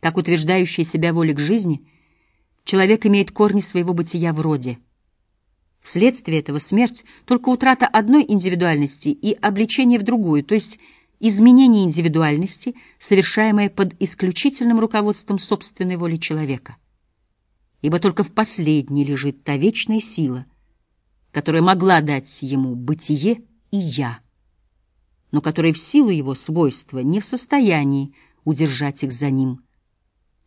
Как утверждающая себя воля к жизни, человек имеет корни своего бытия в роде. Вследствие этого смерть — только утрата одной индивидуальности и обличение в другую, то есть изменение индивидуальности, совершаемое под исключительным руководством собственной воли человека. Ибо только в последней лежит та вечная сила, которая могла дать ему бытие и «я», но которая в силу его свойства не в состоянии удержать их за ним.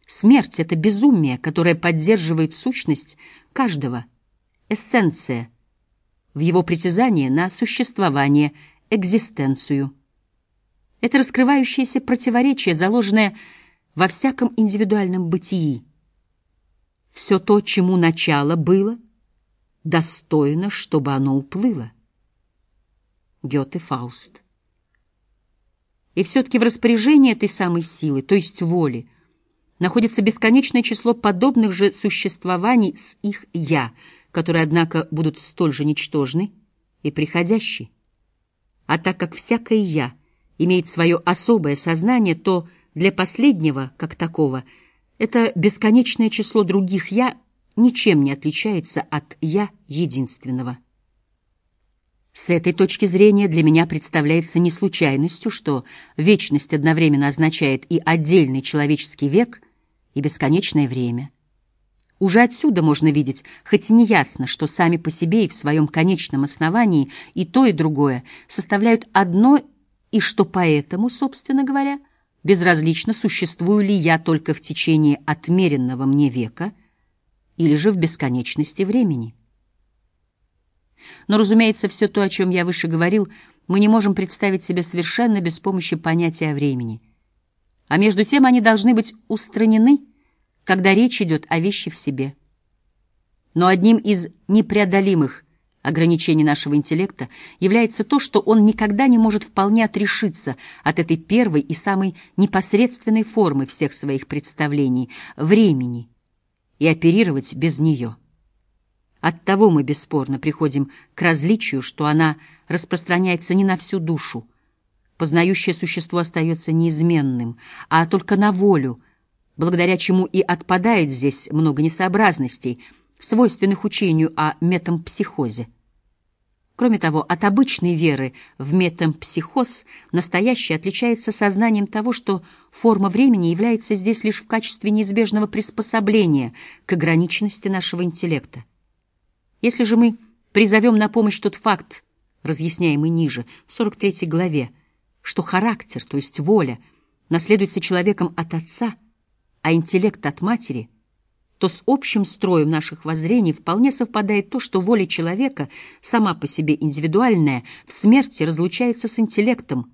Смерть — это безумие, которое поддерживает сущность каждого, эссенция, в его притязании на существование, экзистенцию. Это раскрывающееся противоречие, заложенное во всяком индивидуальном бытии. Все то, чему начало было, достойно, чтобы оно уплыло. Гёте Фауст. И все-таки в распоряжении этой самой силы, то есть воли, находится бесконечное число подобных же существований с их «я», которые, однако, будут столь же ничтожны и приходящие. А так как всякое «я» имеет свое особое сознание, то для последнего, как такого, это бесконечное число других «я» ничем не отличается от «я» единственного. С этой точки зрения для меня представляется не случайностью, что вечность одновременно означает и отдельный человеческий век, и бесконечное время. Уже отсюда можно видеть, хоть и неясно, что сами по себе и в своем конечном основании и то, и другое составляют одно, и что поэтому, собственно говоря, безразлично, существую ли я только в течение отмеренного мне века или же в бесконечности времени. Но, разумеется, все то, о чем я выше говорил, мы не можем представить себе совершенно без помощи понятия о времени. А между тем они должны быть устранены, когда речь идет о вещи в себе. Но одним из непреодолимых ограничений нашего интеллекта является то, что он никогда не может вполне отрешиться от этой первой и самой непосредственной формы всех своих представлений — времени, и оперировать без нее. Оттого мы бесспорно приходим к различию, что она распространяется не на всю душу. Познающее существо остается неизменным, а только на волю, благодаря чему и отпадает здесь много несообразностей, свойственных учению о метампсихозе. Кроме того, от обычной веры в метампсихоз настоящее отличается сознанием того, что форма времени является здесь лишь в качестве неизбежного приспособления к ограниченности нашего интеллекта. Если же мы призовем на помощь тот факт, разъясняемый ниже, в 43 главе, что характер, то есть воля, наследуется человеком от отца, а интеллект от матери, то с общим строем наших воззрений вполне совпадает то, что воля человека, сама по себе индивидуальная, в смерти разлучается с интеллектом,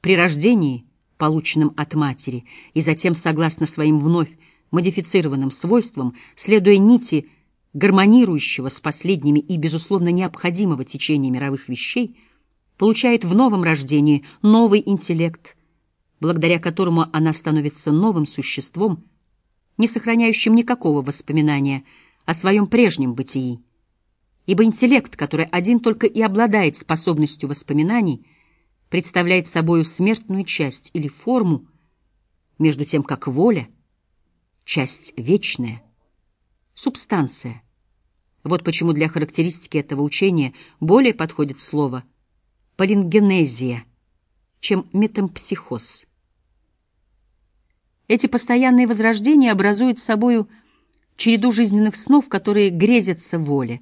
при рождении, полученным от матери, и затем, согласно своим вновь модифицированным свойствам, следуя нити – гармонирующего с последними и, безусловно, необходимого течения мировых вещей, получает в новом рождении новый интеллект, благодаря которому она становится новым существом, не сохраняющим никакого воспоминания о своем прежнем бытии. Ибо интеллект, который один только и обладает способностью воспоминаний, представляет собою смертную часть или форму, между тем как воля — часть вечная — субстанция. Вот почему для характеристики этого учения более подходит слово полингенезия, чем метампсихоз. Эти постоянные возрождения образуют собою череду жизненных снов, которые грезятся воле,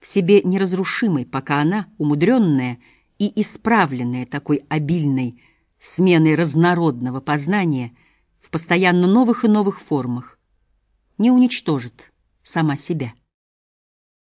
в себе неразрушимой, пока она, умудренная и исправленная такой обильной сменой разнородного познания в постоянно новых и новых формах, не уничтожит сама себя.